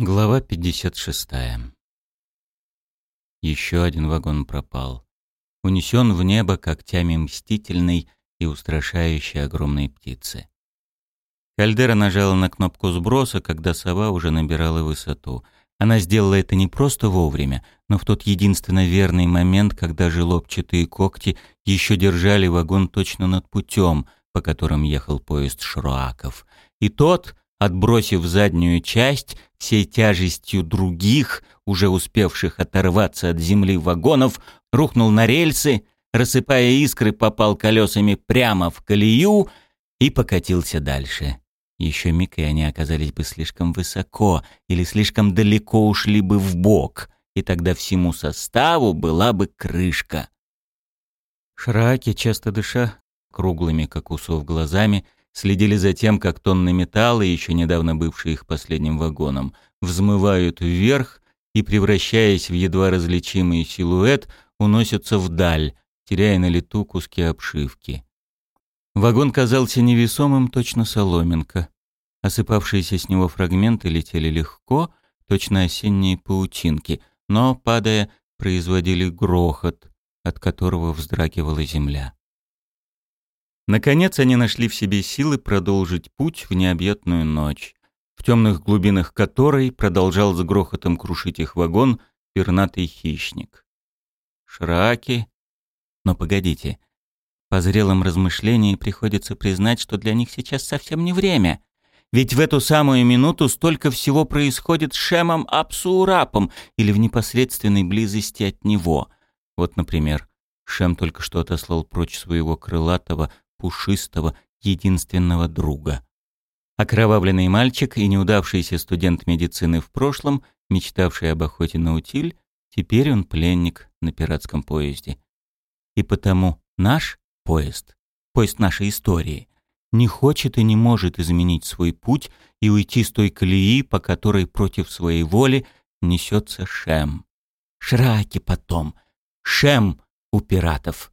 Глава 56. Еще один вагон пропал. Унесен в небо когтями мстительной и устрашающей огромной птицы. Кальдера нажала на кнопку сброса, когда сова уже набирала высоту. Она сделала это не просто вовремя, но в тот единственно верный момент, когда желобчатые когти еще держали вагон точно над путем, по которым ехал поезд Шруаков. И тот, отбросив заднюю часть, всей тяжестью других, уже успевших оторваться от земли вагонов, рухнул на рельсы, рассыпая искры, попал колесами прямо в колею и покатился дальше. Еще миг, и они оказались бы слишком высоко или слишком далеко ушли бы в бок, и тогда всему составу была бы крышка. Шраки, часто дыша, круглыми, как усов, глазами, следили за тем, как тонны металла, еще недавно бывшие их последним вагоном, взмывают вверх и, превращаясь в едва различимый силуэт, уносятся вдаль, теряя на лету куски обшивки. Вагон казался невесомым, точно соломинка. Осыпавшиеся с него фрагменты летели легко, точно осенние паутинки, но, падая, производили грохот, от которого вздрагивала земля. Наконец они нашли в себе силы продолжить путь в необъятную ночь, в темных глубинах которой продолжал с грохотом крушить их вагон пернатый хищник. Шраки... Но погодите. По зрелым размышлениям приходится признать, что для них сейчас совсем не время. Ведь в эту самую минуту столько всего происходит с Шемом Апсуурапом или в непосредственной близости от него. Вот, например, Шем только что отослал прочь своего крылатого, пушистого, единственного друга. Окровавленный мальчик и неудавшийся студент медицины в прошлом, мечтавший об охоте на утиль, теперь он пленник на пиратском поезде. И потому наш поезд, поезд нашей истории, не хочет и не может изменить свой путь и уйти с той колеи, по которой против своей воли несется Шем. Шраки потом. Шем у пиратов.